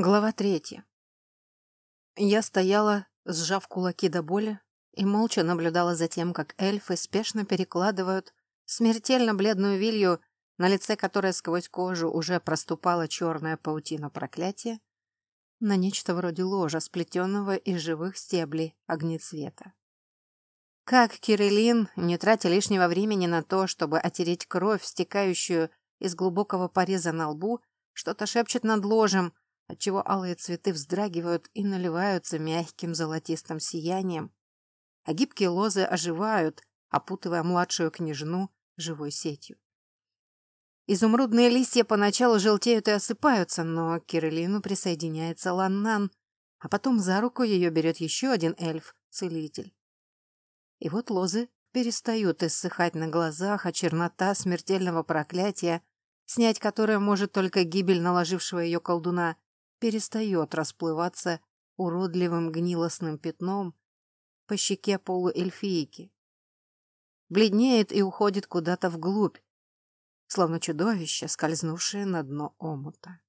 Глава третья. Я стояла, сжав кулаки до боли, и молча наблюдала за тем, как эльфы спешно перекладывают смертельно бледную вилью, на лице которой сквозь кожу уже проступала черная паутина проклятия, на нечто вроде ложа, сплетенного из живых стеблей огнецвета. Как Кириллин, не тратя лишнего времени на то, чтобы отереть кровь, стекающую из глубокого пореза на лбу, что-то шепчет над ложем, отчего алые цветы вздрагивают и наливаются мягким золотистым сиянием, а гибкие лозы оживают, опутывая младшую княжну живой сетью. Изумрудные листья поначалу желтеют и осыпаются, но к Кириллину присоединяется Ланнан, а потом за руку ее берет еще один эльф, целитель. И вот лозы перестают иссыхать на глазах, а чернота смертельного проклятия, снять которое может только гибель наложившего ее колдуна, перестает расплываться уродливым гнилостным пятном по щеке полуэльфийки. Бледнеет и уходит куда-то вглубь, словно чудовище, скользнувшее на дно омута.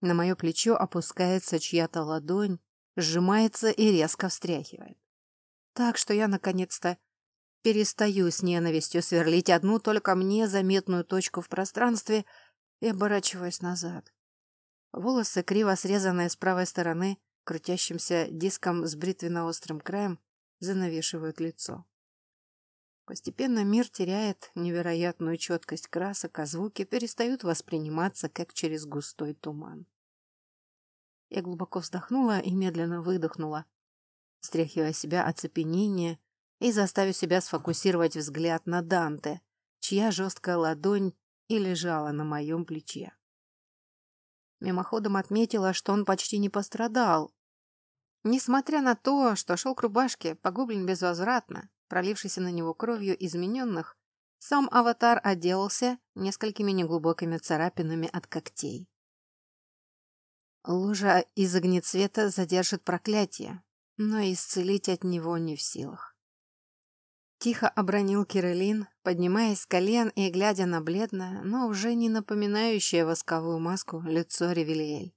На мое плечо опускается чья-то ладонь, сжимается и резко встряхивает. Так что я, наконец-то, перестаю с ненавистью сверлить одну только мне заметную точку в пространстве и оборачиваюсь назад. Волосы, криво срезанные с правой стороны, крутящимся диском с бритвенно-острым краем, занавешивают лицо. Постепенно мир теряет невероятную четкость красок, а звуки перестают восприниматься, как через густой туман. Я глубоко вздохнула и медленно выдохнула, стряхивая себя оцепенение и заставив себя сфокусировать взгляд на Данте, чья жесткая ладонь и лежала на моем плече. Мимоходом отметила, что он почти не пострадал. Несмотря на то, что шелк рубашки погублен безвозвратно, пролившийся на него кровью измененных, сам аватар отделался несколькими неглубокими царапинами от когтей. Лужа из огнецвета задержит проклятие, но исцелить от него не в силах. Тихо обронил Кириллин, поднимаясь с колен и глядя на бледное, но уже не напоминающее восковую маску лицо Ревелиэль.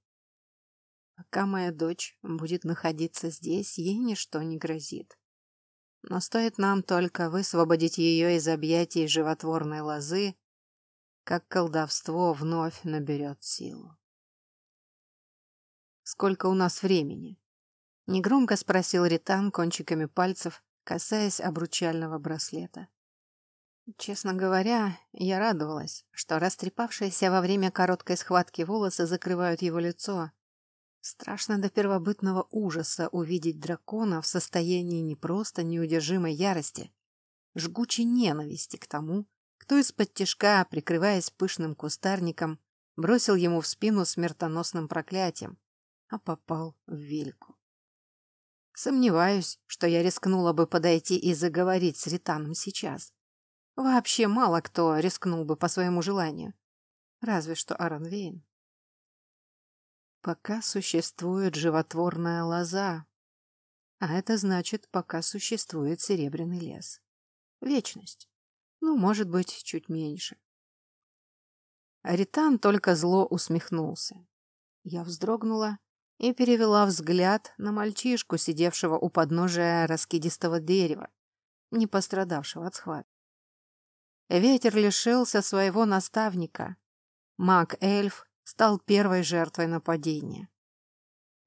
Пока моя дочь будет находиться здесь, ей ничто не грозит. Но стоит нам только высвободить ее из объятий животворной лозы, как колдовство вновь наберет силу. «Сколько у нас времени?» Негромко спросил Ритан кончиками пальцев, касаясь обручального браслета. Честно говоря, я радовалась, что растрепавшиеся во время короткой схватки волосы закрывают его лицо. Страшно до первобытного ужаса увидеть дракона в состоянии не просто неудержимой ярости, жгучей ненависти к тому, кто из-под тишка, прикрываясь пышным кустарником, бросил ему в спину смертоносным проклятием, а попал в вельку. Сомневаюсь, что я рискнула бы подойти и заговорить с Ританом сейчас. Вообще мало кто рискнул бы по своему желанию. Разве что Аранвейн. Пока существует животворная лоза. А это значит, пока существует серебряный лес. Вечность. Ну, может быть, чуть меньше. Ритан только зло усмехнулся. Я вздрогнула и перевела взгляд на мальчишку, сидевшего у подножия раскидистого дерева, не пострадавшего от схватки. Ветер лишился своего наставника. Маг-эльф стал первой жертвой нападения.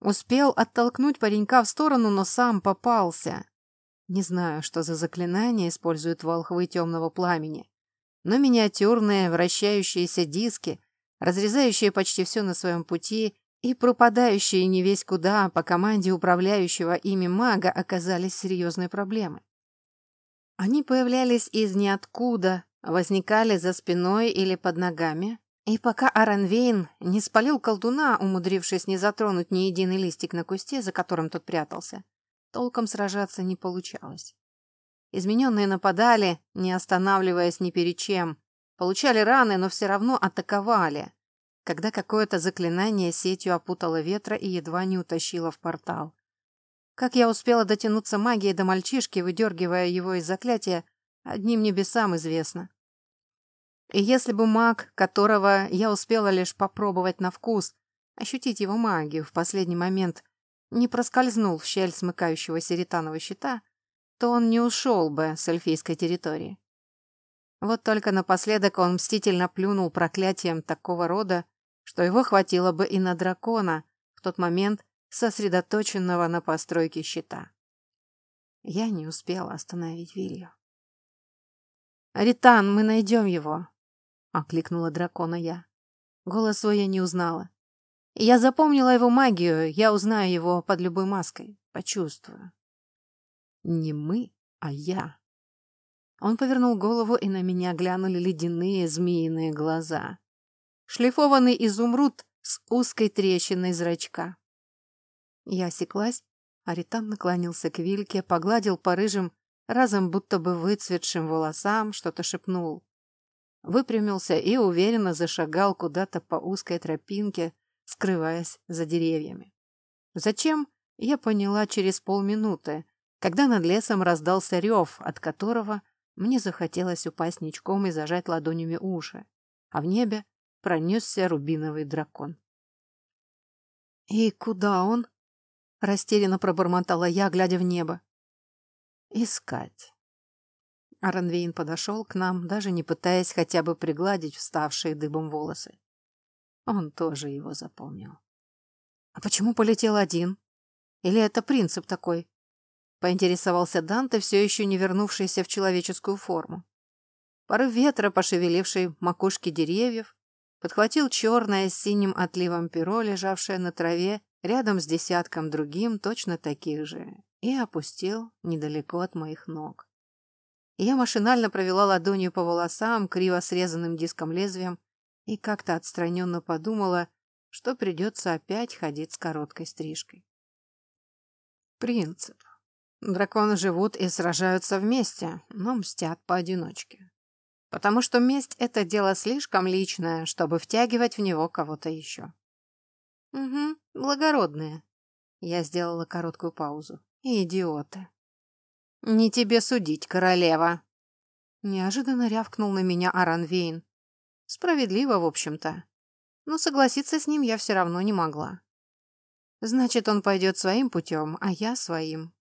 Успел оттолкнуть паренька в сторону, но сам попался. Не знаю, что за заклинание используют волхвы темного пламени, но миниатюрные вращающиеся диски, разрезающие почти все на своем пути, и пропадающие не весь куда по команде управляющего ими мага оказались серьезной проблемой. Они появлялись из ниоткуда, возникали за спиной или под ногами, и пока Аранвейн не спалил колдуна, умудрившись не затронуть ни единый листик на кусте, за которым тот прятался, толком сражаться не получалось. Измененные нападали, не останавливаясь ни перед чем, получали раны, но все равно атаковали, когда какое-то заклинание сетью опутало ветра и едва не утащило в портал. Как я успела дотянуться магией до мальчишки, выдергивая его из заклятия, одним небесам известно. И если бы маг, которого я успела лишь попробовать на вкус, ощутить его магию в последний момент, не проскользнул в щель смыкающегося ретанового щита, то он не ушел бы с эльфийской территории. Вот только напоследок он мстительно плюнул проклятием такого рода, что его хватило бы и на дракона, в тот момент сосредоточенного на постройке щита. Я не успела остановить Вилью. «Ритан, мы найдем его!» — окликнула дракона я. Голос свой я не узнала. Я запомнила его магию, я узнаю его под любой маской, почувствую. Не мы, а я. Он повернул голову, и на меня глянули ледяные змеиные глаза. Шлифованный изумруд с узкой трещиной зрачка. Я осеклась, а Ритан наклонился к Вильке, погладил по рыжим, разом будто бы выцветшим волосам, что-то шепнул. Выпрямился и уверенно зашагал куда-то по узкой тропинке, скрываясь за деревьями. Зачем, я поняла через полминуты, когда над лесом раздался рев, от которого мне захотелось упасть ничком и зажать ладонями уши, а в небе пронесся рубиновый дракон. «И куда он?» — растерянно пробормотала я, глядя в небо. «Искать». Аранвейн подошел к нам, даже не пытаясь хотя бы пригладить вставшие дыбом волосы. Он тоже его запомнил. «А почему полетел один? Или это принцип такой?» Поинтересовался Данте, все еще не вернувшийся в человеческую форму. Порыв ветра, пошевеливший макушки деревьев, подхватил черное с синим отливом перо, лежавшее на траве рядом с десятком другим, точно таких же, и опустил недалеко от моих ног. Я машинально провела ладонью по волосам, криво срезанным диском лезвием, и как-то отстраненно подумала, что придется опять ходить с короткой стрижкой. Принцип. Драконы живут и сражаются вместе, но мстят поодиночке. Потому что месть — это дело слишком личное, чтобы втягивать в него кого-то еще. Угу, благородные. Я сделала короткую паузу. Идиоты. Не тебе судить, королева. Неожиданно рявкнул на меня Аранвейн. Справедливо, в общем-то. Но согласиться с ним я все равно не могла. Значит, он пойдет своим путем, а я своим.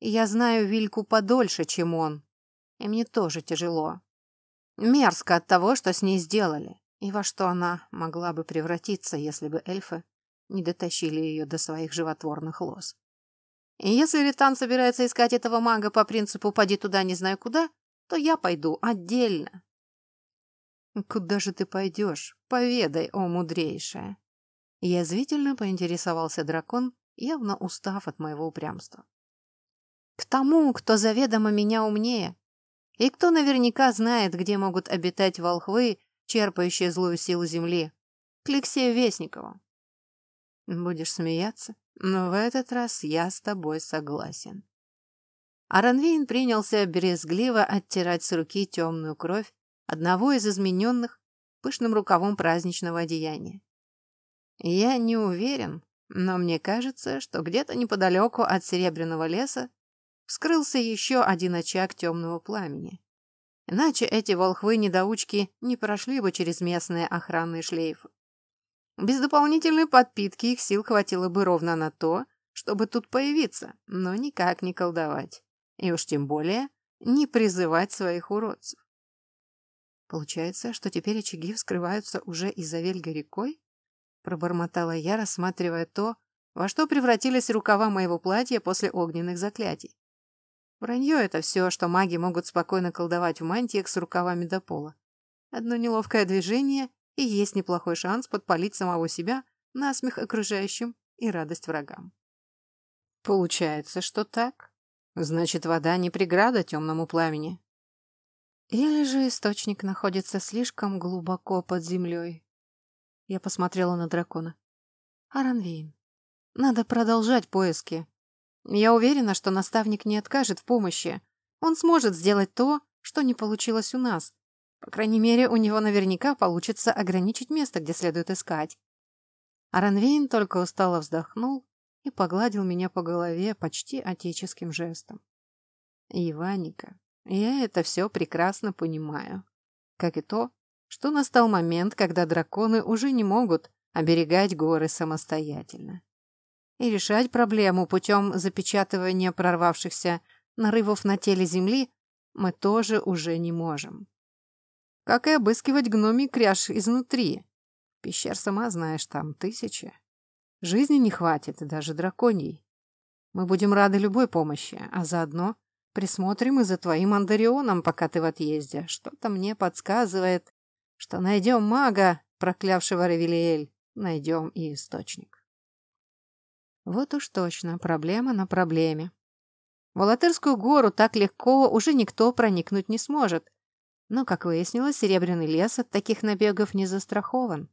Я знаю Вильку подольше, чем он. И мне тоже тяжело. Мерзко от того, что с ней сделали, и во что она могла бы превратиться, если бы эльфы не дотащили ее до своих животворных лоз. И если Ритан собирается искать этого мага по принципу «поди туда, не знаю куда», то я пойду отдельно. «Куда же ты пойдешь? Поведай, о мудрейшая!» Язвительно поинтересовался дракон, явно устав от моего упрямства. «К тому, кто заведомо меня умнее, и кто наверняка знает, где могут обитать волхвы, черпающие злую силу земли, к Алексею Вестникову». «Будешь смеяться, но в этот раз я с тобой согласен». Аранвейн принялся брезгливо оттирать с руки темную кровь, одного из измененных пышным рукавом праздничного одеяния. Я не уверен, но мне кажется, что где-то неподалеку от Серебряного леса вскрылся еще один очаг темного пламени. Иначе эти волхвы-недоучки не прошли бы через местные охранные шлейфы. Без дополнительной подпитки их сил хватило бы ровно на то, чтобы тут появиться, но никак не колдовать. И уж тем более не призывать своих уродцев. Получается, что теперь очаги вскрываются уже и за Вельгой рекой? Пробормотала я, рассматривая то, во что превратились рукава моего платья после огненных заклятий. Вранье — это все, что маги могут спокойно колдовать в мантиях с рукавами до пола. Одно неловкое движение, и есть неплохой шанс подпалить самого себя на смех окружающим и радость врагам. Получается, что так? Значит, вода не преграда темному пламени. Или же источник находится слишком глубоко под землей? Я посмотрела на дракона. Аранвейн, надо продолжать поиски. Я уверена, что наставник не откажет в помощи. Он сможет сделать то, что не получилось у нас. По крайней мере, у него наверняка получится ограничить место, где следует искать. Аранвейн только устало вздохнул и погладил меня по голове почти отеческим жестом. Иваника, я это все прекрасно понимаю. Как и то, что настал момент, когда драконы уже не могут оберегать горы самостоятельно. И решать проблему путем запечатывания прорвавшихся нарывов на теле Земли мы тоже уже не можем. Как и обыскивать гномий кряж изнутри. Пещер, сама знаешь, там тысячи. Жизни не хватит, даже драконий. Мы будем рады любой помощи, а заодно присмотрим и за твоим Андарионом, пока ты в отъезде. Что-то мне подсказывает, что найдем мага, проклявшего Ревелиэль, найдем и источник. Вот уж точно, проблема на проблеме. В Алатырскую гору так легко уже никто проникнуть не сможет. Но, как выяснилось, Серебряный лес от таких набегов не застрахован.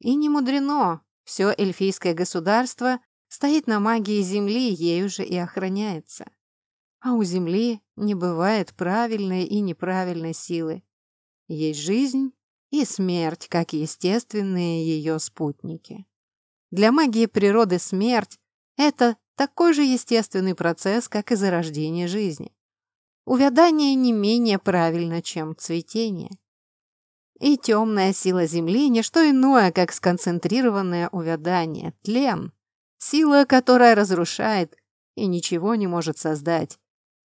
И не мудрено, все эльфийское государство стоит на магии земли, ею же и охраняется. А у земли не бывает правильной и неправильной силы. Есть жизнь и смерть, как естественные ее спутники. Для магии природы смерть – это такой же естественный процесс, как и зарождение жизни. Увядание не менее правильно, чем цветение. И темная сила Земли – не что иное, как сконцентрированное увядание, тлен, сила, которая разрушает и ничего не может создать,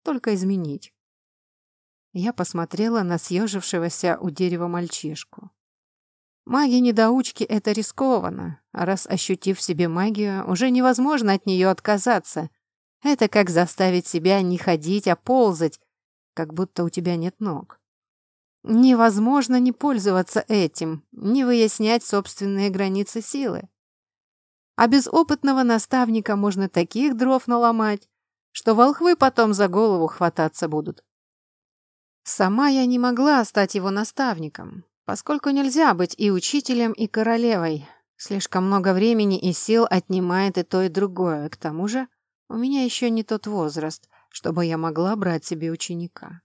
только изменить. Я посмотрела на съежившегося у дерева мальчишку. Маги-недоучки — это рискованно, а раз ощутив в себе магию, уже невозможно от нее отказаться. Это как заставить себя не ходить, а ползать, как будто у тебя нет ног. Невозможно не пользоваться этим, не выяснять собственные границы силы. А без опытного наставника можно таких дров наломать, что волхвы потом за голову хвататься будут. Сама я не могла стать его наставником, поскольку нельзя быть и учителем, и королевой. Слишком много времени и сил отнимает и то, и другое. К тому же у меня еще не тот возраст, чтобы я могла брать себе ученика.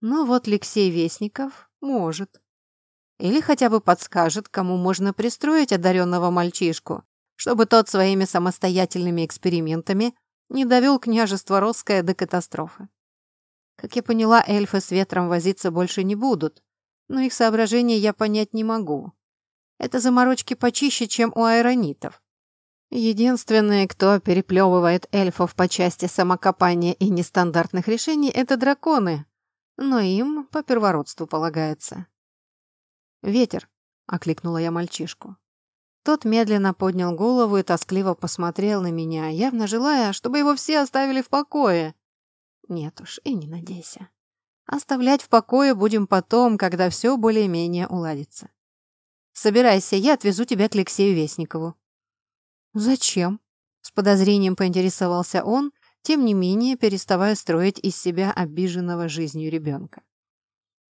Но вот Алексей Вестников может. Или хотя бы подскажет, кому можно пристроить одаренного мальчишку, чтобы тот своими самостоятельными экспериментами не довел княжество Росское до катастрофы. Как я поняла, эльфы с ветром возиться больше не будут, но их соображения я понять не могу. Это заморочки почище, чем у аэронитов. Единственные, кто переплевывает эльфов по части самокопания и нестандартных решений, это драконы, но им по первородству полагается. «Ветер», — окликнула я мальчишку. Тот медленно поднял голову и тоскливо посмотрел на меня, явно желая, чтобы его все оставили в покое. Нет уж, и не надейся. Оставлять в покое будем потом, когда все более-менее уладится. Собирайся, я отвезу тебя к Алексею Вестникову. Зачем? С подозрением поинтересовался он, тем не менее переставая строить из себя обиженного жизнью ребенка.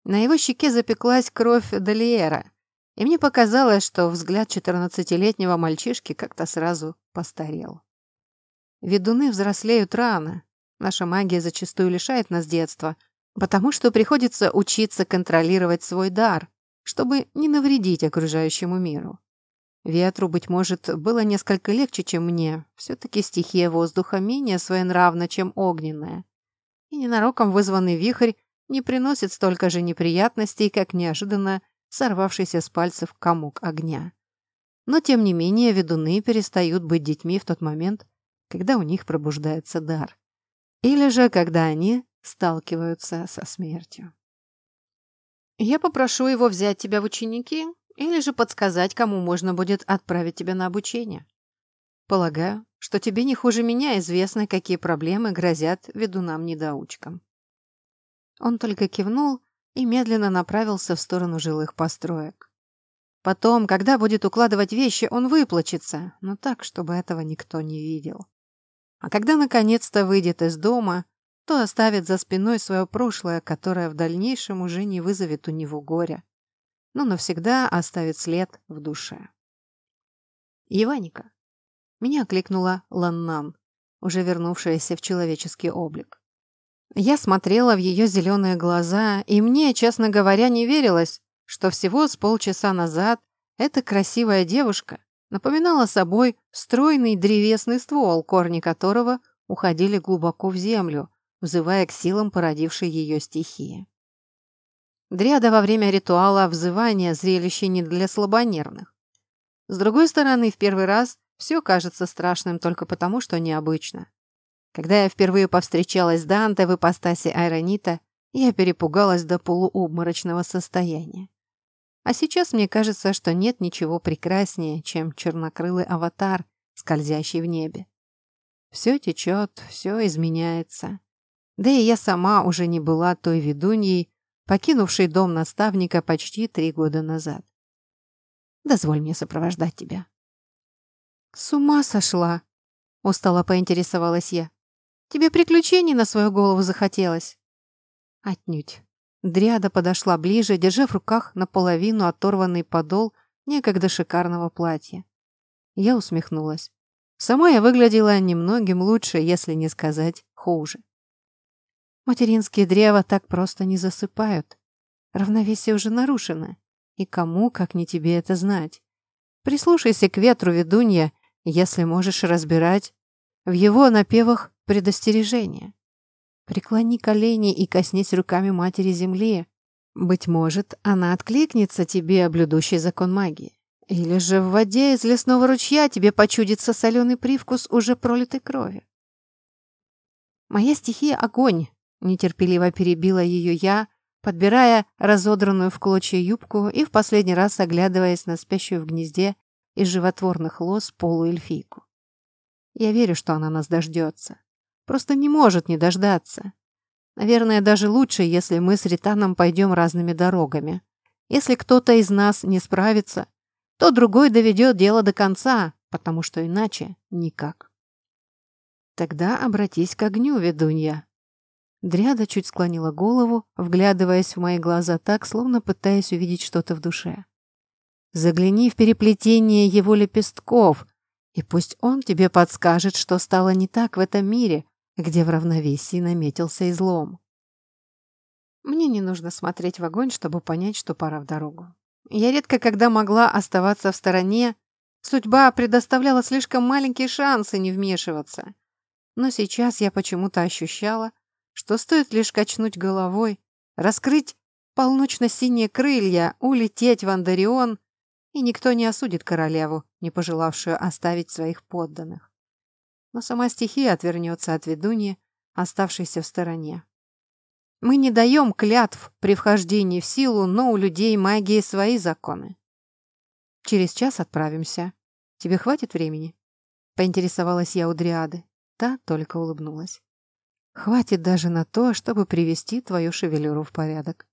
На его щеке запеклась кровь Далиера, и мне показалось, что взгляд четырнадцатилетнего мальчишки как-то сразу постарел. Ведуны взрослеют рано. Наша магия зачастую лишает нас детства, потому что приходится учиться контролировать свой дар, чтобы не навредить окружающему миру. Ветру, быть может, было несколько легче, чем мне. Все-таки стихия воздуха менее своенравна, чем огненная. И ненароком вызванный вихрь не приносит столько же неприятностей, как неожиданно сорвавшийся с пальцев комок огня. Но, тем не менее, ведуны перестают быть детьми в тот момент, когда у них пробуждается дар. Или же, когда они сталкиваются со смертью. Я попрошу его взять тебя в ученики или же подсказать, кому можно будет отправить тебя на обучение. Полагаю, что тебе не хуже меня известно, какие проблемы грозят ведунам-недоучкам. Он только кивнул и медленно направился в сторону жилых построек. Потом, когда будет укладывать вещи, он выплачется, но так, чтобы этого никто не видел. А когда наконец-то выйдет из дома, то оставит за спиной свое прошлое, которое в дальнейшем уже не вызовет у него горя, но навсегда оставит след в душе. «Иваника!» Меня окликнула Ланнан, уже вернувшаяся в человеческий облик. Я смотрела в ее зеленые глаза, и мне, честно говоря, не верилось, что всего с полчаса назад эта красивая девушка напоминала собой стройный древесный ствол, корни которого уходили глубоко в землю, взывая к силам, породившей ее стихии. Дриада во время ритуала взывания зрелище не для слабонервных. С другой стороны, в первый раз все кажется страшным только потому, что необычно. Когда я впервые повстречалась с Данте в ипостаси Айронита, я перепугалась до полуобморочного состояния. А сейчас мне кажется, что нет ничего прекраснее, чем чернокрылый аватар, скользящий в небе. Все течет, все изменяется. Да и я сама уже не была той ведуньей, покинувшей дом наставника почти три года назад. Дозволь мне сопровождать тебя. С ума сошла, устало поинтересовалась я. Тебе приключений на свою голову захотелось? Отнюдь. Дриада подошла ближе, держа в руках наполовину оторванный подол некогда шикарного платья. Я усмехнулась. Сама я выглядела немногим лучше, если не сказать хуже. Материнские древа так просто не засыпают. Равновесие уже нарушено. И кому, как не тебе, это знать? Прислушайся к ветру, ведунья, если можешь разбирать в его напевах предостережение. Преклони колени и коснись руками матери земли. Быть может, она откликнется тебе, блюдущий закон магии. Или же в воде из лесного ручья тебе почудится соленый привкус уже пролитой крови. Моя стихия — огонь, Нетерпеливо перебила ее я, подбирая разодранную в клочья юбку и в последний раз оглядываясь на спящую в гнезде из животворных лос полуэльфийку. Я верю, что она нас дождется. Просто не может не дождаться. Наверное, даже лучше, если мы с Ританом пойдем разными дорогами. Если кто-то из нас не справится, то другой доведет дело до конца, потому что иначе никак. Тогда обратись к огню, ведунья, Дряда чуть склонила голову, вглядываясь в мои глаза так, словно пытаясь увидеть что-то в душе. «Загляни в переплетение его лепестков, и пусть он тебе подскажет, что стало не так в этом мире, где в равновесии наметился излом». Мне не нужно смотреть в огонь, чтобы понять, что пора в дорогу. Я редко когда могла оставаться в стороне, судьба предоставляла слишком маленькие шансы не вмешиваться. Но сейчас я почему-то ощущала, что стоит лишь качнуть головой, раскрыть полночно-синие крылья, улететь в Андарион, и никто не осудит королеву, не пожелавшую оставить своих подданных. Но сама стихия отвернется от ведуньи, оставшейся в стороне. Мы не даем клятв при вхождении в силу, но у людей магии свои законы. Через час отправимся. Тебе хватит времени? Поинтересовалась я у Дриады. Та только улыбнулась. Хватит даже на то, чтобы привести твою шевелюру в порядок.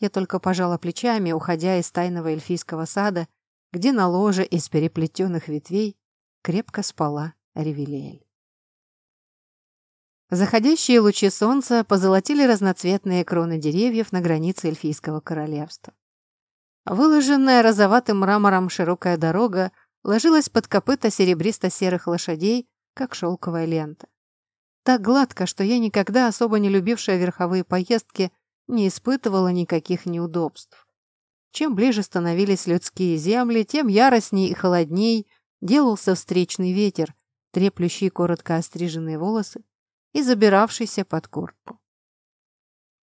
Я только пожала плечами, уходя из тайного эльфийского сада, где на ложе из переплетенных ветвей крепко спала Ревелиэль. Заходящие лучи солнца позолотили разноцветные кроны деревьев на границе эльфийского королевства. Выложенная розоватым мрамором широкая дорога ложилась под копыта серебристо-серых лошадей, как шелковая лента. Так гладко, что я никогда, особо не любившая верховые поездки, не испытывала никаких неудобств. Чем ближе становились людские земли, тем яростней и холодней делался встречный ветер, треплющий коротко остриженные волосы и забиравшийся под куртку.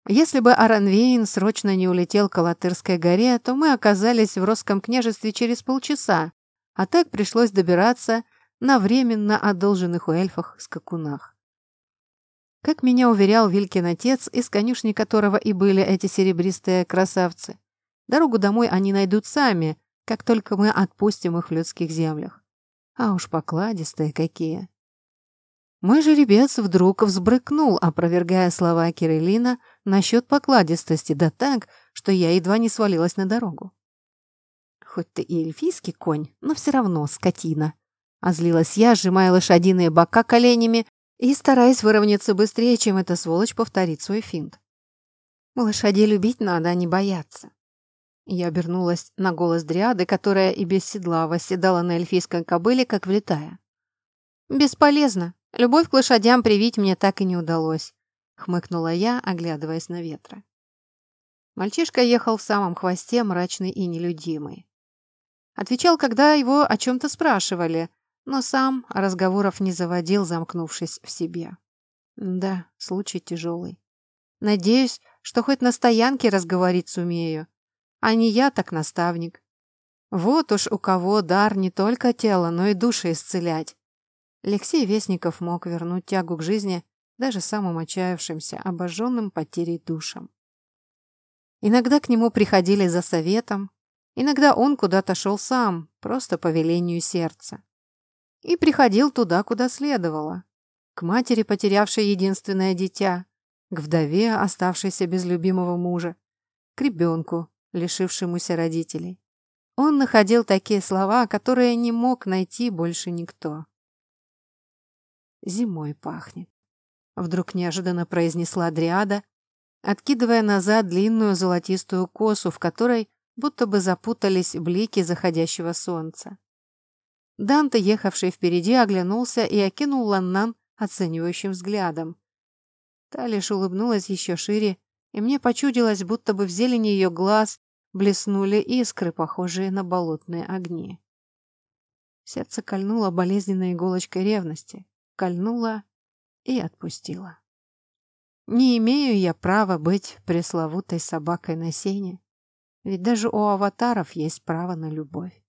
Если бы Аранвейн срочно не улетел к Алатырской горе, то мы оказались в Росском княжестве через полчаса, а так пришлось добираться на временно одолженных у эльфах скакунах. Как меня уверял Вилькин отец, из конюшни которого и были эти серебристые красавцы. Дорогу домой они найдут сами, как только мы отпустим их в людских землях. А уж покладистые какие. Мой жеребец вдруг взбрыкнул, опровергая слова Кириллина насчет покладистости, да так, что я едва не свалилась на дорогу. Хоть ты и эльфийский конь, но все равно скотина. Озлилась я, сжимая лошадиные бока коленями и стараясь выровняться быстрее, чем эта сволочь повторит свой финт. Лошадей любить надо, а не бояться. Я обернулась на голос Дриады, которая и без седла восседала на эльфийской кобыле, как влетая. «Бесполезно. Любовь к лошадям привить мне так и не удалось», — хмыкнула я, оглядываясь на ветра. Мальчишка ехал в самом хвосте, мрачный и нелюдимый. Отвечал, когда его о чем-то спрашивали, но сам разговоров не заводил, замкнувшись в себе. Да, случай тяжелый. Надеюсь, что хоть на стоянке разговорить сумею, а не я, так наставник. Вот уж у кого дар не только тело, но и души исцелять. Алексей Вестников мог вернуть тягу к жизни даже самым отчаявшимся, обожженным потерей душам. Иногда к нему приходили за советом, иногда он куда-то шел сам, просто по велению сердца. И приходил туда, куда следовало. К матери, потерявшей единственное дитя, к вдове, оставшейся без любимого мужа, к ребенку, лишившемуся родителей. Он находил такие слова, которые не мог найти больше никто. «Зимой пахнет», — вдруг неожиданно произнесла Дриада, откидывая назад длинную золотистую косу, в которой будто бы запутались блики заходящего солнца. Данте, ехавший впереди, оглянулся и окинул Ланнан оценивающим взглядом. Та лишь улыбнулась еще шире, и мне почудилось, будто бы в зелени ее глаз блеснули искры, похожие на болотные огни. Сердце кольнуло болезненной иголочкой ревности, кольнуло и отпустило. Не имею я права быть пресловутой собакой на сене, ведь даже у аватаров есть право на любовь.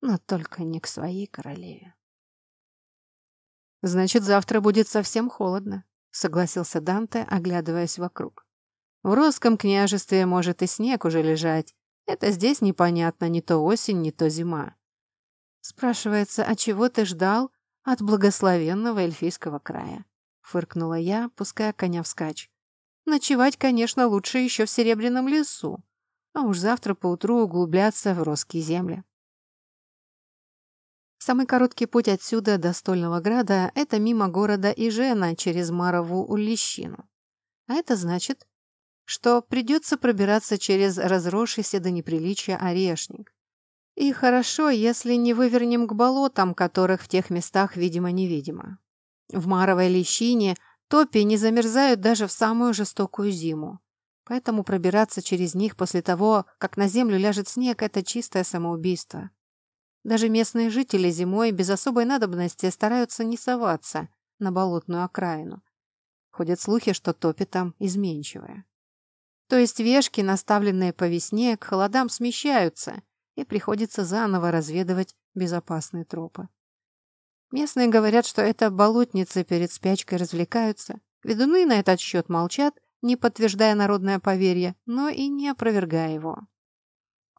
Но только не к своей королеве. «Значит, завтра будет совсем холодно», — согласился Данте, оглядываясь вокруг. «В Росском княжестве может и снег уже лежать. Это здесь непонятно, не то осень, не то зима». Спрашивается, а чего ты ждал от благословенного эльфийского края? фыркнула я, пуская коня вскачь. Ночевать, конечно, лучше еще в Серебряном лесу, а уж завтра поутру углубляться в Росские земли. Самый короткий путь отсюда до Стольного Града – это мимо города Ижена через Марову Лещину. А это значит, что придется пробираться через разросшийся до неприличия орешник. И хорошо, если не вывернем к болотам, которых в тех местах видимо-невидимо. В Маровой лещине топи не замерзают даже в самую жестокую зиму. Поэтому пробираться через них после того, как на землю ляжет снег, это чистое самоубийство. Даже местные жители зимой без особой надобности стараются не соваться на болотную окраину. Ходят слухи, что топи там изменчивые. То есть вешки, наставленные по весне, к холодам смещаются, и приходится заново разведывать безопасные тропы. Местные говорят, что это болотницы перед спячкой развлекаются. Ведуны на этот счет молчат, не подтверждая народное поверье, но и не опровергая его.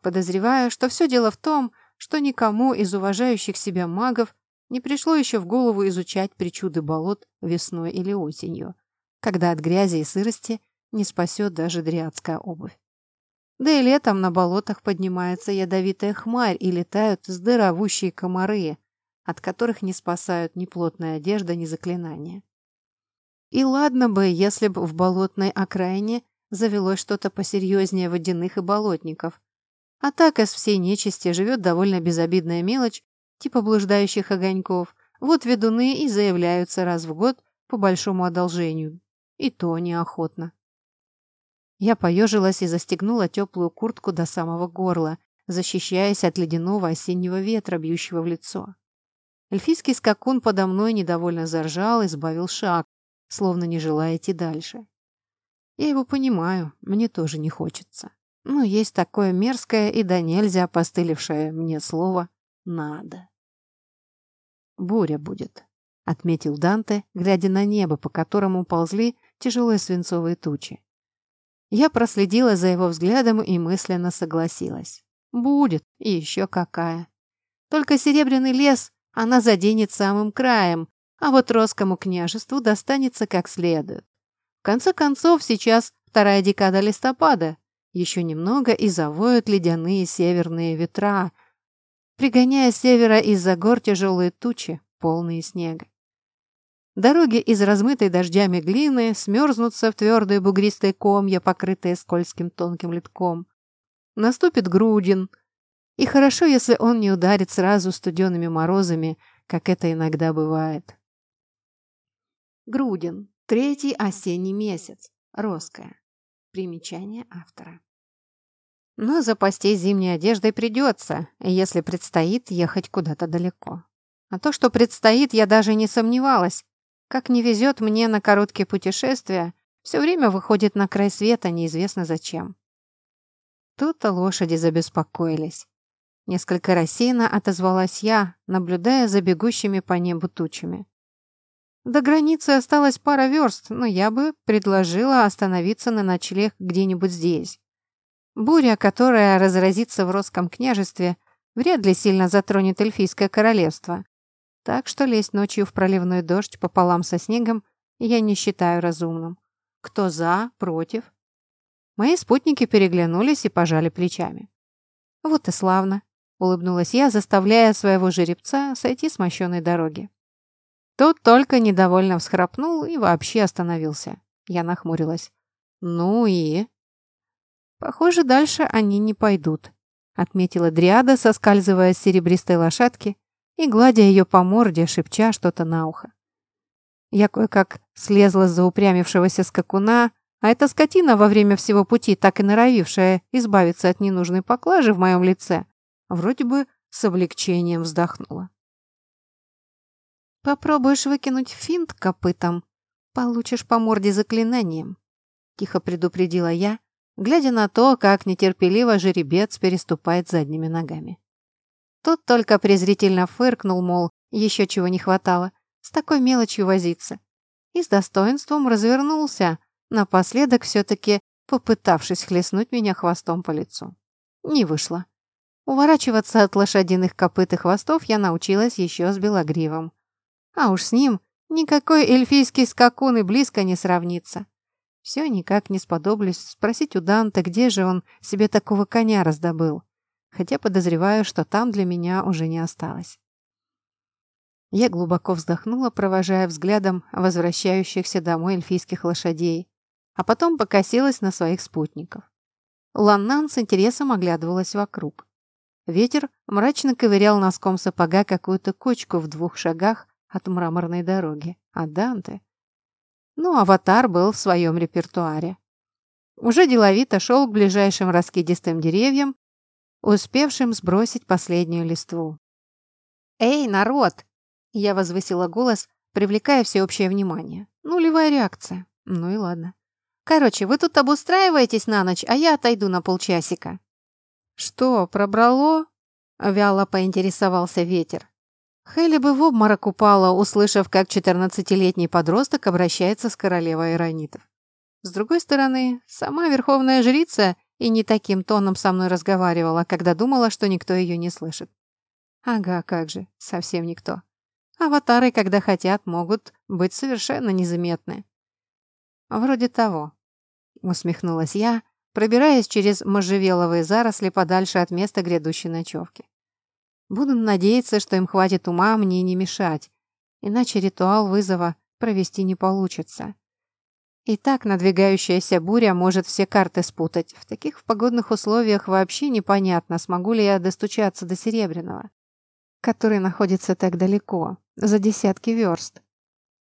Подозреваю, что все дело в том, что никому из уважающих себя магов не пришло еще в голову изучать причуды болот весной или осенью, когда от грязи и сырости не спасет даже дриадская обувь. Да и летом на болотах поднимается ядовитая хмарь и летают здоровущие комары, от которых не спасают ни плотная одежда, ни заклинания. И ладно бы, если бы в болотной окраине завелось что-то посерьезнее водяных и болотников. А так из всей нечисти живет довольно безобидная мелочь, типа блуждающих огоньков. Вот ведуны и заявляются раз в год по большому одолжению. И то неохотно. Я поежилась и застегнула теплую куртку до самого горла, защищаясь от ледяного осеннего ветра, бьющего в лицо. Эльфийский скакун подо мной недовольно заржал и сбавил шаг, словно не желая идти дальше. Я его понимаю, мне тоже не хочется. Но есть такое мерзкое и да нельзя опостылевшее мне слово «надо». «Буря будет», — отметил Данте, глядя на небо, по которому ползли тяжелые свинцовые тучи. Я проследила за его взглядом и мысленно согласилась. «Будет, и еще какая». Только серебряный лес она заденет самым краем, а вот Росскому княжеству достанется как следует. В конце концов, сейчас вторая декада листопада. Еще немного и завоют ледяные северные ветра, пригоняя с севера из-за гор тяжелые тучи, полные снега. Дороги из размытой дождями глины смерзнутся в твердые бугристые комья, покрытые скользким тонким литком. Наступит грудин, и хорошо, если он не ударит сразу студенными морозами, как это иногда бывает. Грудин. Третий осенний месяц. Роская. Примечание автора. Но запастись зимней одеждой придется, если предстоит ехать куда-то далеко. А то, что предстоит, я даже не сомневалась. Как не везет мне на короткие путешествия, все время выходит на край света неизвестно зачем. Тут-то лошади забеспокоились. Несколько рассеянно отозвалась я, наблюдая за бегущими по небу тучами. До границы осталось пара верст, но я бы предложила остановиться на ночлег где-нибудь здесь. Буря, которая разразится в Росском княжестве, вряд ли сильно затронет эльфийское королевство. Так что лезть ночью в проливной дождь пополам со снегом я не считаю разумным. Кто за, против? Мои спутники переглянулись и пожали плечами. Вот и славно. — улыбнулась я, заставляя своего жеребца сойти с мощенной дороги. Тот только недовольно всхрапнул и вообще остановился. Я нахмурилась. «Ну и...» «Похоже, дальше они не пойдут», — отметила Дриада, соскальзывая с серебристой лошадки и гладя ее по морде, шепча что-то на ухо. Я кое-как слезла за упрямившегося скакуна, а эта скотина во время всего пути, так и норовившая избавиться от ненужной поклажи в моем лице, Вроде бы с облегчением вздохнула. «Попробуешь выкинуть финт копытом, получишь по морде заклинанием», тихо предупредила я, глядя на то, как нетерпеливо жеребец переступает задними ногами. Тот только презрительно фыркнул, мол, еще чего не хватало, с такой мелочью возиться, и с достоинством развернулся, напоследок все-таки попытавшись хлестнуть меня хвостом по лицу. Не вышло. Уворачиваться от лошадиных копыт и хвостов я научилась еще с Белогривом. А уж с ним никакой эльфийский скакун и близко не сравнится. Все никак не сподоблюсь спросить у Данта, где же он себе такого коня раздобыл, хотя подозреваю, что там для меня уже не осталось. Я глубоко вздохнула, провожая взглядом возвращающихся домой эльфийских лошадей, а потом покосилась на своих спутников. Ланнан с интересом оглядывалась вокруг. Ветер мрачно ковырял носком сапога какую-то кочку в двух шагах от мраморной дороги. А Данте? Ну, аватар был в своем репертуаре. Уже деловито шел к ближайшим раскидистым деревьям, успевшим сбросить последнюю листву. «Эй, народ!» Я возвысила голос, привлекая всеобщее внимание. Нулевая реакция. Ну и ладно. Короче, вы тут обустраиваетесь на ночь, а я отойду на полчасика. «Что, пробрало?» — вяло поинтересовался ветер. Хелли бы в обморок упала, услышав, как четырнадцатилетний подросток обращается с королевой иронитов. С другой стороны, сама верховная жрица и не таким тоном со мной разговаривала, когда думала, что никто ее не слышит. Ага, как же, совсем никто. Аватары, когда хотят, могут быть совершенно незаметны. Вроде того, усмехнулась я, пробираясь через можжевеловые заросли подальше от места грядущей ночевки. Буду надеяться, что им хватит ума мне не мешать, иначе ритуал вызова провести не получится. И так надвигающаяся буря может все карты спутать. В таких погодных условиях вообще непонятно, смогу ли я достучаться до Серебряного, который находится так далеко, за десятки верст.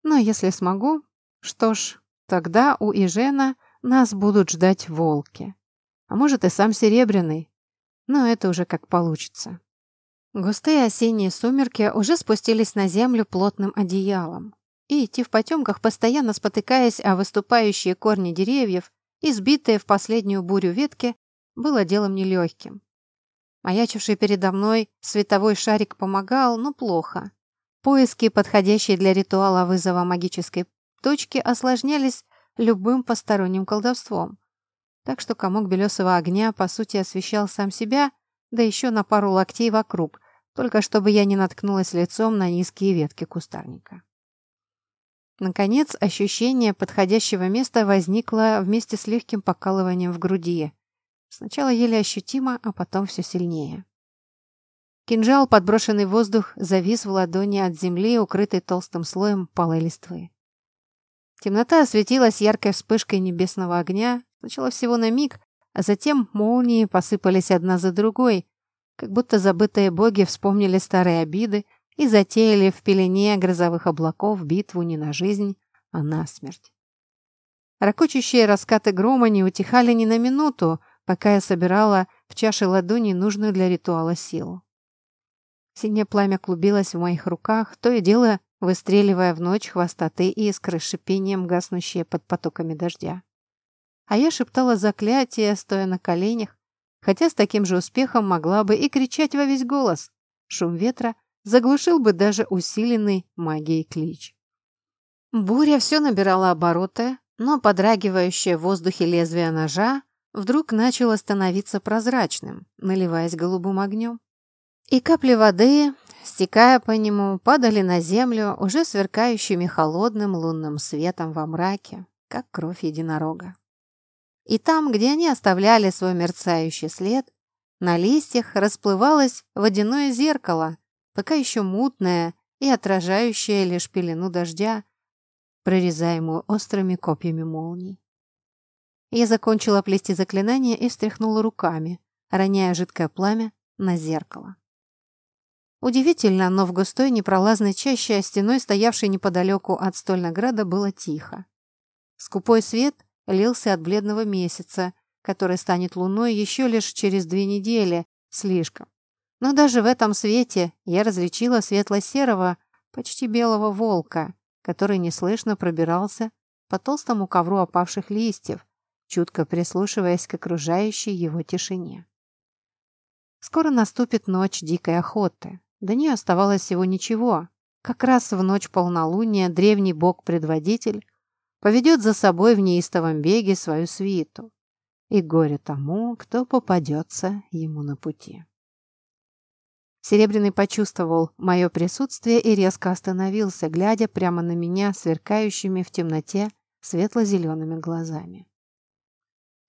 Но если смогу, что ж, тогда у Ижена нас будут ждать волки. А может и сам Серебряный. Но это уже как получится. Густые осенние сумерки уже спустились на землю плотным одеялом. И идти в потемках, постоянно спотыкаясь о выступающие корни деревьев, избитые в последнюю бурю ветки, было делом нелегким. Маячивший передо мной световой шарик помогал, но плохо. Поиски, подходящие для ритуала вызова магической точки, осложнялись любым посторонним колдовством. Так что комок белесого огня, по сути, освещал сам себя, да еще на пару локтей вокруг, только чтобы я не наткнулась лицом на низкие ветки кустарника. Наконец, ощущение подходящего места возникло вместе с легким покалыванием в груди. Сначала еле ощутимо, а потом все сильнее. Кинжал, подброшенный в воздух, завис в ладони от земли, укрытой толстым слоем палой листвы. Темнота осветилась яркой вспышкой небесного огня, сначала всего на миг, а затем молнии посыпались одна за другой, как будто забытые боги вспомнили старые обиды и затеяли в пелене грозовых облаков битву не на жизнь, а на смерть. Рокочущие раскаты грома не утихали ни на минуту, пока я собирала в чаше ладони нужную для ритуала силу. Синее пламя клубилось в моих руках, то и дело выстреливая в ночь хвостаты и искры шипением, гаснущие под потоками дождя. А я шептала заклятие, стоя на коленях, хотя с таким же успехом могла бы и кричать во весь голос. Шум ветра заглушил бы даже усиленный магией клич. Буря все набирала обороты, но подрагивающее в воздухе лезвие ножа вдруг начало становиться прозрачным, наливаясь голубым огнем. И капли воды, стекая по нему, падали на землю, уже сверкающими холодным лунным светом во мраке, как кровь единорога. И там, где они оставляли свой мерцающий след, на листьях расплывалось водяное зеркало, пока еще мутное и отражающее лишь пелену дождя, прорезаемую острыми копьями молний. Я закончила плести заклинание и встряхнула руками, роняя жидкое пламя на зеркало. Удивительно, но в густой непролазной чаще, стеной, стоявшей неподалеку от Стольнограда, было тихо. Скупой свет лился от бледного месяца, который станет луной еще лишь через две недели, слишком. Но даже в этом свете я различила светло-серого, почти белого волка, который неслышно пробирался по толстому ковру опавших листьев, чутко прислушиваясь к окружающей его тишине. Скоро наступит ночь дикой охоты. До нее оставалось всего ничего. Как раз в ночь полнолуния древний бог-предводитель поведет за собой в неистовом беге свою свиту. И горе тому, кто попадется ему на пути. Серебряный почувствовал мое присутствие и резко остановился, глядя прямо на меня сверкающими в темноте светло-зелеными глазами.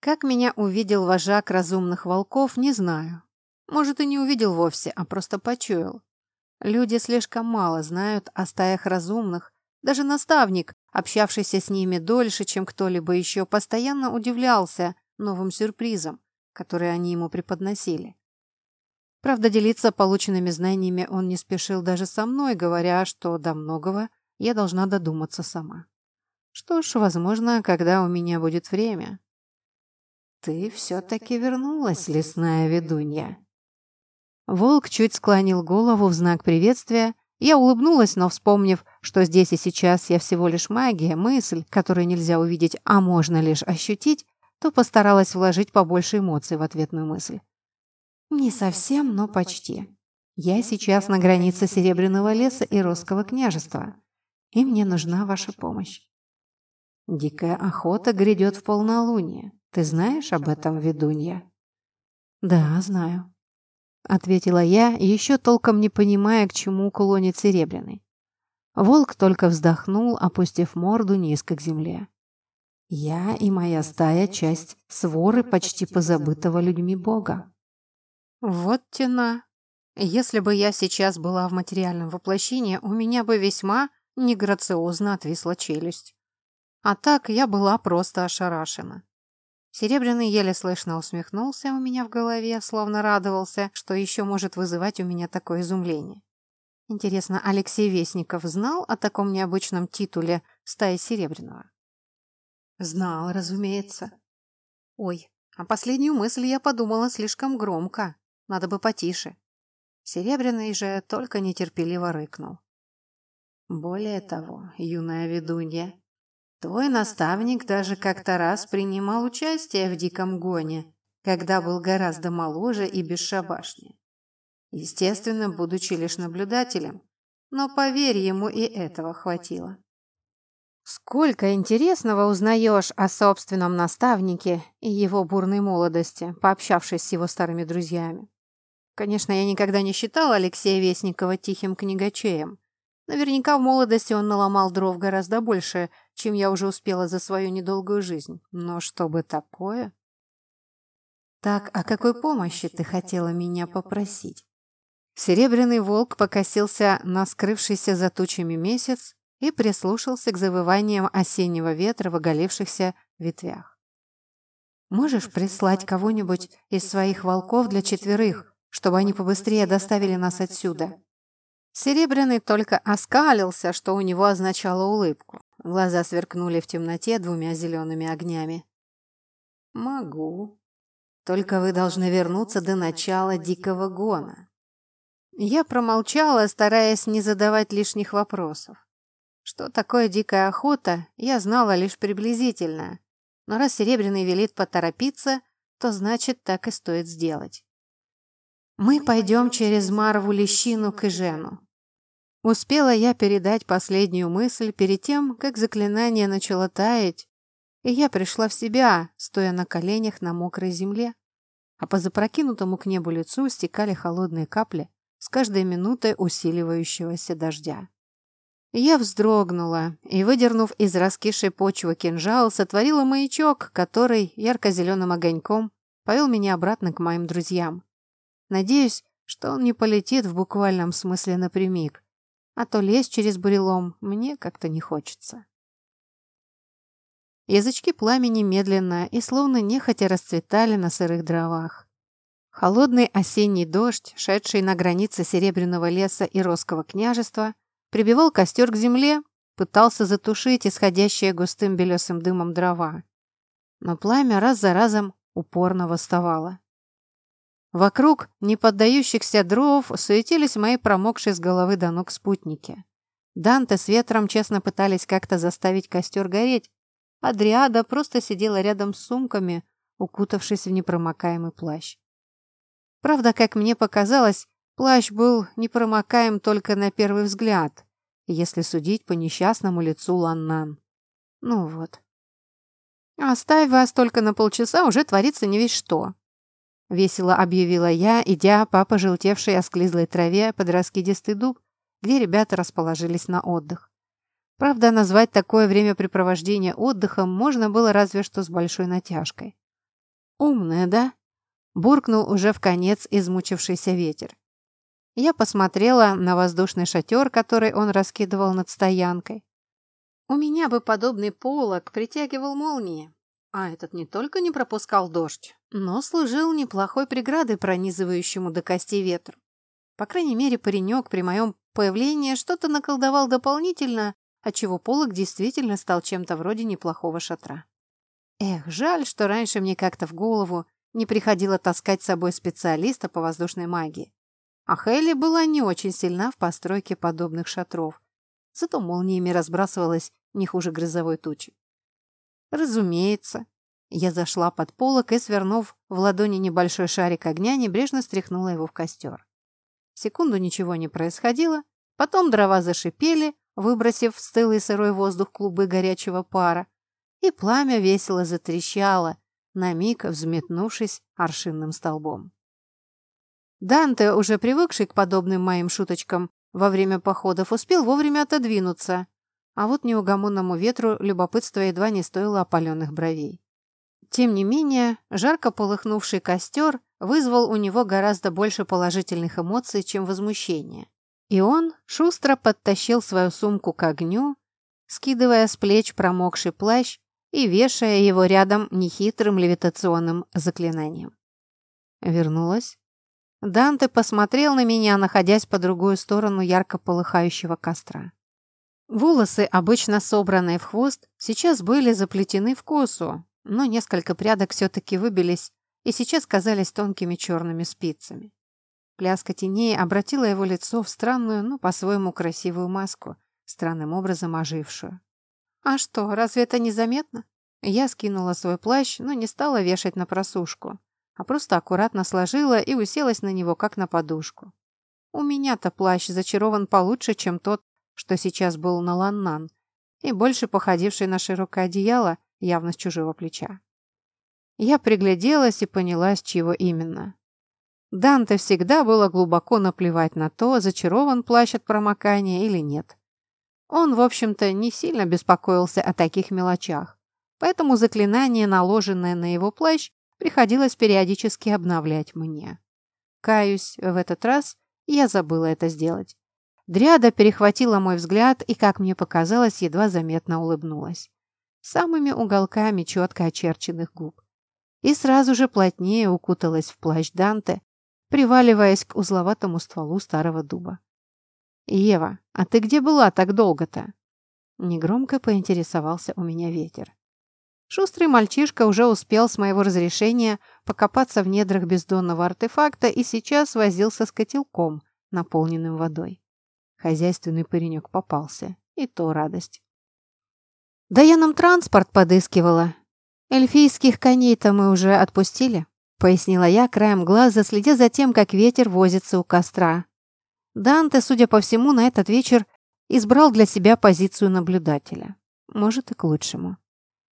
Как меня увидел вожак разумных волков, не знаю. Может, и не увидел вовсе, а просто почуял. Люди слишком мало знают о стаях разумных. Даже наставник, общавшийся с ними дольше, чем кто-либо еще, постоянно удивлялся новым сюрпризам, которые они ему преподносили. Правда, делиться полученными знаниями он не спешил даже со мной, говоря, что до многого я должна додуматься сама. Что ж, возможно, когда у меня будет время. «Ты все-таки вернулась, лесная ведунья!» Волк чуть склонил голову в знак приветствия. Я улыбнулась, но, вспомнив, что здесь и сейчас я всего лишь магия, мысль, которую нельзя увидеть, а можно лишь ощутить, то постаралась вложить побольше эмоций в ответную мысль. Не совсем, но почти. Я сейчас на границе Серебряного леса и Росского княжества, и мне нужна ваша помощь. Дикая охота грядет в полнолуние. Ты знаешь об этом, ведунья? Да, знаю. Ответила я, еще толком не понимая, к чему клонит Серебряный. Волк только вздохнул, опустив морду низко к земле. Я и моя стая — часть своры почти позабытого людьми бога. Вот тена. Если бы я сейчас была в материальном воплощении, у меня бы весьма неграциозно отвисла челюсть. А так я была просто ошарашена. Серебряный еле слышно усмехнулся у меня в голове, словно радовался, что еще может вызывать у меня такое изумление. Интересно, Алексей Вестников знал о таком необычном титуле стаи Серебряного? Знал, разумеется. Ой, а последнюю мысль я подумала слишком громко. Надо бы потише. Серебряный же только нетерпеливо рыкнул. Более того, юная ведунья, твой наставник даже как-то раз принимал участие в диком гоне, когда был гораздо моложе и бесшабашнее. Естественно, будучи лишь наблюдателем, но, поверь, ему и этого хватило. Сколько интересного узнаешь о собственном наставнике и его бурной молодости, пообщавшись с его старыми друзьями. Конечно, я никогда не считала Алексея Вестникова тихим книгачеем. Наверняка в молодости он наломал дров гораздо больше, чем я уже успела за свою недолгую жизнь. Но чтобы такое... Так, о какой помощи ты хотела меня попросить? Серебряный волк покосился на скрывшийся за тучами месяц и прислушался к завываниям осеннего ветра в оголившихся ветвях. «Можешь прислать кого-нибудь из своих волков для четверых, чтобы они побыстрее доставили нас отсюда. Серебряный только оскалился, что у него означало улыбку. Глаза сверкнули в темноте двумя зелеными огнями. «Могу. Только вы должны вернуться до начала дикого гона». Я промолчала, стараясь не задавать лишних вопросов. Что такое дикая охота, я знала лишь приблизительно. Но раз Серебряный велит поторопиться, то значит, так и стоит сделать. Мы пойдем через Марву Лещину к Ижену. Успела я передать последнюю мысль перед тем, как заклинание начало таять, и я пришла в себя, стоя на коленях на мокрой земле, а по запрокинутому к небу лицу стекали холодные капли с каждой минутой усиливающегося дождя. Я вздрогнула и, выдернув из раскисшей почвы кинжал, сотворила маячок, который ярко-зеленым огоньком повел меня обратно к моим друзьям. Надеюсь, что он не полетит в буквальном смысле напрямик, а то лезть через бурелом мне как-то не хочется. Язычки пламени медленно и словно нехотя расцветали на сырых дровах. Холодный осенний дождь, шедший на границе Серебряного леса и Росского княжества, Прибивал костер к земле, пытался затушить исходящие густым белесым дымом дрова. Но пламя раз за разом упорно восставало. Вокруг неподдающихся дров суетились мои промокшие с головы до ног спутники. Данте с ветром честно пытались как-то заставить костер гореть, а Дриада просто сидела рядом с сумками, укутавшись в непромокаемый плащ. Правда, как мне показалось, Плащ был непромокаем только на первый взгляд, если судить по несчастному лицу Ланнан. Ну вот. «Оставь вас только на полчаса, уже творится не весь что», — весело объявила я, идя по пожелтевшей осклизлой траве под раскидистый дуб, где ребята расположились на отдых. Правда, назвать такое времяпрепровождение отдыхом можно было разве что с большой натяжкой. «Умная, да?» — буркнул уже в конец измучившийся ветер. Я посмотрела на воздушный шатер, который он раскидывал над стоянкой. У меня бы подобный полог притягивал молнии, а этот не только не пропускал дождь, но служил неплохой преградой пронизывающему до костей ветру. По крайней мере, паренек при моем появлении что-то наколдовал дополнительно, отчего полог действительно стал чем-то вроде неплохого шатра. Эх, жаль, что раньше мне как-то в голову не приходило таскать с собой специалиста по воздушной магии. А Хелли была не очень сильна в постройке подобных шатров, зато молниями разбрасывалась не хуже грозовой тучи. Разумеется, я зашла под полок и, свернув в ладони небольшой шарик огня, небрежно стряхнула его в костер. Секунду ничего не происходило, потом дрова зашипели, выбросив в стылый сырой воздух клубы горячего пара, и пламя весело затрещало, на миг взметнувшись аршинным столбом. Данте, уже привыкший к подобным моим шуточкам во время походов, успел вовремя отодвинуться, а вот неугомонному ветру любопытство едва не стоило опаленных бровей. Тем не менее, жарко полыхнувший костер вызвал у него гораздо больше положительных эмоций, чем возмущение. И он шустро подтащил свою сумку к огню, скидывая с плеч промокший плащ и вешая его рядом нехитрым левитационным заклинанием. Вернулась Данте посмотрел на меня, находясь по другую сторону ярко полыхающего костра. Волосы, обычно собранные в хвост, сейчас были заплетены в косу, но несколько прядок все-таки выбились и сейчас казались тонкими черными спицами. Пляска теней обратила его лицо в странную, но по-своему красивую маску, странным образом ожившую. «А что, разве это незаметно?» Я скинула свой плащ, но не стала вешать на просушку а просто аккуратно сложила и уселась на него, как на подушку. У меня-то плащ зачарован получше, чем тот, что сейчас был на Ланнан, и больше походивший на широкое одеяло, явно с чужого плеча. Я пригляделась и поняла, с чего именно. Данте всегда было глубоко наплевать на то, зачарован плащ от промокания или нет. Он, в общем-то, не сильно беспокоился о таких мелочах, поэтому заклинание, наложенное на его плащ, приходилось периодически обновлять мне. Каюсь, в этот раз я забыла это сделать. Дриада перехватила мой взгляд и, как мне показалось, едва заметно улыбнулась. Самыми уголками четко очерченных губ. И сразу же плотнее укуталась в плащ Данте, приваливаясь к узловатому стволу старого дуба. «Ева, а ты где была так долго-то?» Негромко поинтересовался у меня ветер. Шустрый мальчишка уже успел с моего разрешения покопаться в недрах бездонного артефакта и сейчас возился с котелком, наполненным водой. Хозяйственный паренек попался, и то радость. «Да я нам транспорт подыскивала!» «Эльфийских коней-то мы уже отпустили», — пояснила я краем глаза, следя за тем, как ветер возится у костра. Данте, судя по всему, на этот вечер избрал для себя позицию наблюдателя. Может, и к лучшему.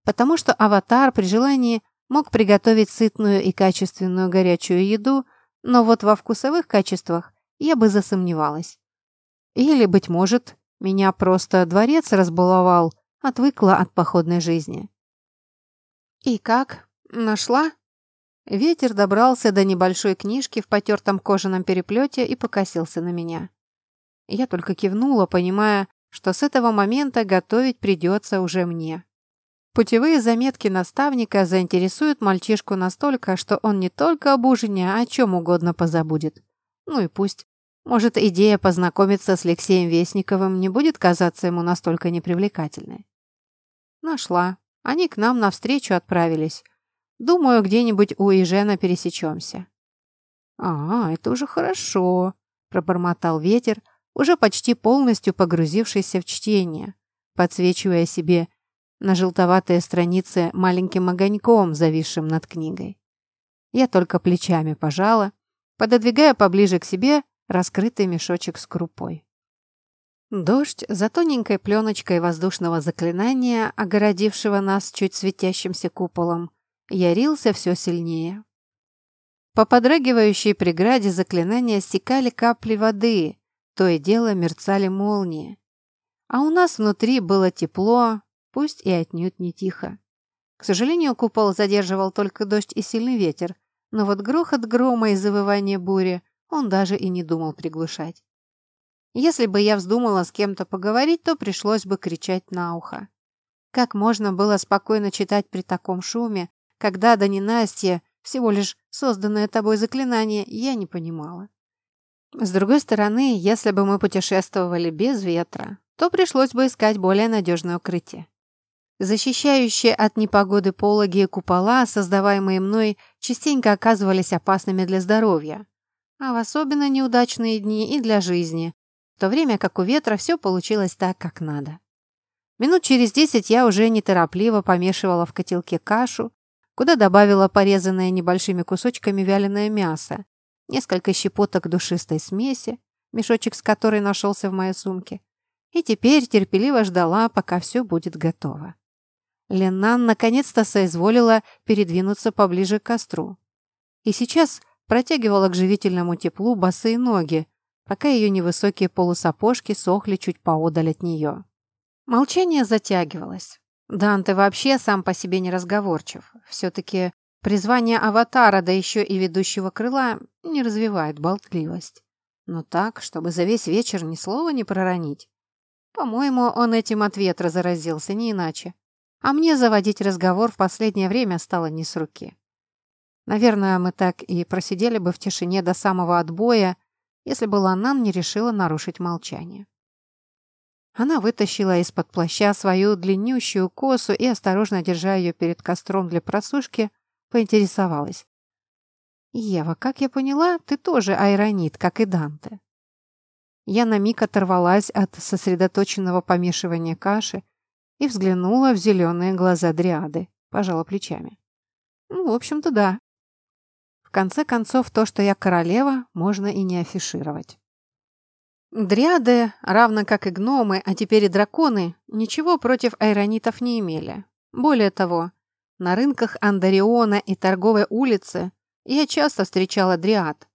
Потому что аватар при желании мог приготовить сытную и качественную горячую еду, но вот во вкусовых качествах я бы засомневалась. Или, быть может, меня просто дворец разбаловал, отвыкла от походной жизни. «И как? Нашла?» Ветер добрался до небольшой книжки в потертом кожаном переплете и покосился на меня. Я только кивнула, понимая, что с этого момента готовить придется уже мне. Путевые заметки наставника заинтересуют мальчишку настолько, что он не только об ужине, а о чем угодно позабудет. Ну и пусть. Может, идея познакомиться с Алексеем Вестниковым не будет казаться ему настолько непривлекательной. Нашла. Они к нам навстречу отправились. Думаю, где-нибудь у Ижена пересечемся. «А, это уже хорошо», — пробормотал ветер, уже почти полностью погрузившийся в чтение, подсвечивая себе на желтоватые страницы маленьким огоньком, зависшим над книгой. Я только плечами пожала, пододвигая поближе к себе раскрытый мешочек с крупой. Дождь за тоненькой пленочкой воздушного заклинания, огородившего нас чуть светящимся куполом, ярился все сильнее. По подрагивающей преграде заклинания стекали капли воды, то и дело мерцали молнии. А у нас внутри было тепло, пусть и отнюдь не тихо. К сожалению, купол задерживал только дождь и сильный ветер, но вот грохот грома и завывание бури он даже и не думал приглушать. Если бы я вздумала с кем-то поговорить, то пришлось бы кричать на ухо. Как можно было спокойно читать при таком шуме, когда да ненастье, всего лишь созданное тобой заклинание, я не понимала. С другой стороны, если бы мы путешествовали без ветра, то пришлось бы искать более надежное укрытие. Защищающие от непогоды пологи и купола, создаваемые мной, частенько оказывались опасными для здоровья, а в особенно неудачные дни и для жизни, в то время как у ветра все получилось так, как надо. Минут через десять я уже неторопливо помешивала в котелке кашу, куда добавила порезанное небольшими кусочками вяленое мясо, несколько щепоток душистой смеси, мешочек с которой нашелся в моей сумке, и теперь терпеливо ждала, пока все будет готово. Леннан наконец-то соизволила передвинуться поближе к костру. И сейчас протягивала к живительному теплу босые ноги, пока ее невысокие полусапожки сохли чуть поодаль от нее. Молчание затягивалось. Данте вообще сам по себе не разговорчив. Все-таки призвание аватара, да еще и ведущего крыла, не развивает болтливость. Но так, чтобы за весь вечер ни слова не проронить. По-моему, он этим от ветра не иначе. А мне заводить разговор в последнее время стало не с руки. Наверное, мы так и просидели бы в тишине до самого отбоя, если бы Ланан не решила нарушить молчание. Она вытащила из-под плаща свою длиннющую косу и, осторожно держа ее перед костром для просушки, поинтересовалась. «Ева, как я поняла, ты тоже айронит, как и Данте». Я на миг оторвалась от сосредоточенного помешивания каши и взглянула в зеленые глаза дриады, пожала плечами. «Ну, в общем-то, да». В конце концов, то, что я королева, можно и не афишировать. Дриады, равно как и гномы, а теперь и драконы, ничего против айронитов не имели. Более того, на рынках Андариона и торговой улице я часто встречала дриад.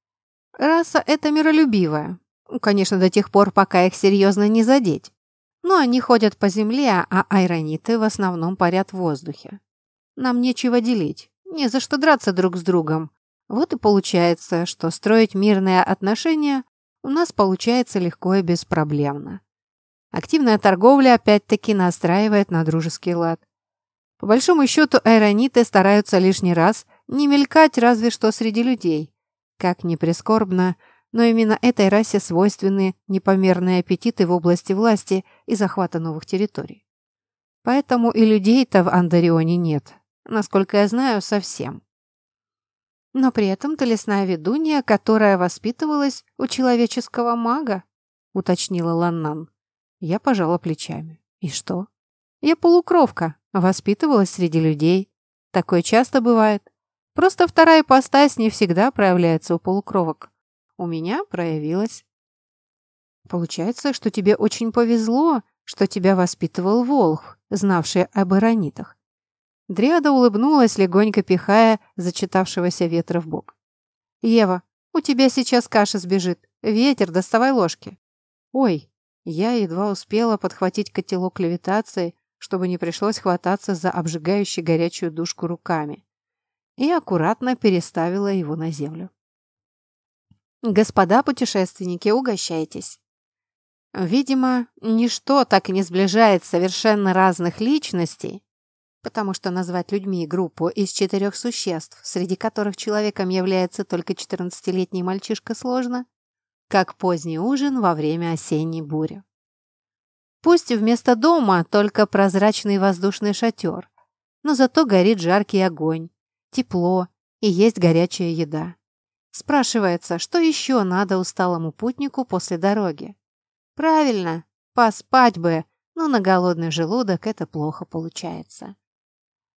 Раса эта миролюбивая. Конечно, до тех пор, пока их серьезно не задеть. Но они ходят по земле, а айрониты в основном парят в воздухе. Нам нечего делить, не за что драться друг с другом. Вот и получается, что строить мирные отношения у нас получается легко и беспроблемно. Активная торговля опять-таки настраивает на дружеский лад. По большому счету, аэрониты стараются лишний раз не мелькать разве что среди людей. Как ни прискорбно, но именно этой расе свойственны непомерные аппетиты в области власти и захвата новых территорий. Поэтому и людей-то в Андарионе нет, насколько я знаю, совсем. Но при этом ты лесная ведунья, которая воспитывалась у человеческого мага, уточнила Ланнан. Я пожала плечами. И что? Я полукровка, воспитывалась среди людей. Такое часто бывает. Просто вторая ипостась не всегда проявляется у полукровок. У меня проявилась. Получается, что тебе очень повезло, что тебя воспитывал Волх, знавший об иронитах. Дриада улыбнулась, легонько пихая зачитавшегося ветра в бок. «Ева, у тебя сейчас каша сбежит. Ветер, доставай ложки». «Ой!» Я едва успела подхватить котелок левитации, чтобы не пришлось хвататься за обжигающую горячую душку руками, и аккуратно переставила его на землю. «Господа путешественники, угощайтесь!» Видимо, ничто так не сближает совершенно разных личностей, потому что назвать людьми группу из четырех существ, среди которых человеком является только 14-летний мальчишка, сложно, как поздний ужин во время осенней бури. Пусть вместо дома только прозрачный воздушный шатер, но зато горит жаркий огонь, тепло и есть горячая еда. Спрашивается, что еще надо усталому путнику после дороги? Правильно, поспать бы, но на голодный желудок это плохо получается.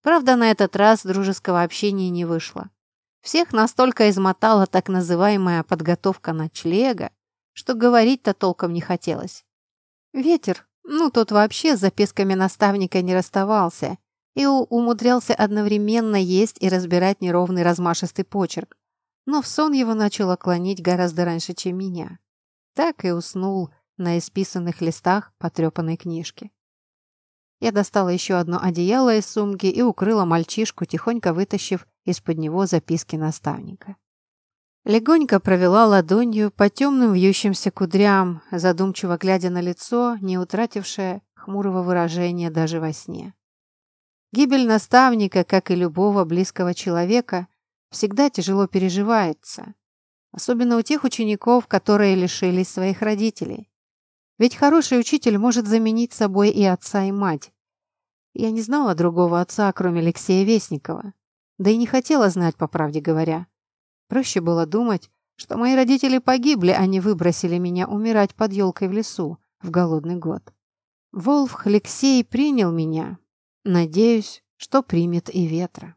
Правда, на этот раз дружеского общения не вышло. Всех настолько измотала так называемая подготовка ночлега, что говорить-то толком не хотелось. Ветер, ну тот вообще с записками наставника не расставался и умудрялся одновременно есть и разбирать неровный размашистый почерк, но в сон его начало клонить гораздо раньше, чем меня. Так и уснул на исписанных листах потрепанной книжки. Я достала еще одно одеяло из сумки и укрыла мальчишку, тихонько вытащив из-под него записки наставника. Легонько провела ладонью по темным вьющимся кудрям, задумчиво глядя на лицо, не утратившее хмурого выражения даже во сне. Гибель наставника, как и любого близкого человека, всегда тяжело переживается, особенно у тех учеников, которые лишились своих родителей. Ведь хороший учитель может заменить собой и отца, и мать. Я не знала другого отца, кроме Алексея Вестникова. Да и не хотела знать, по правде говоря. Проще было думать, что мои родители погибли, а не выбросили меня умирать под елкой в лесу в голодный год. Волф Алексей принял меня. Надеюсь, что примет и ветра.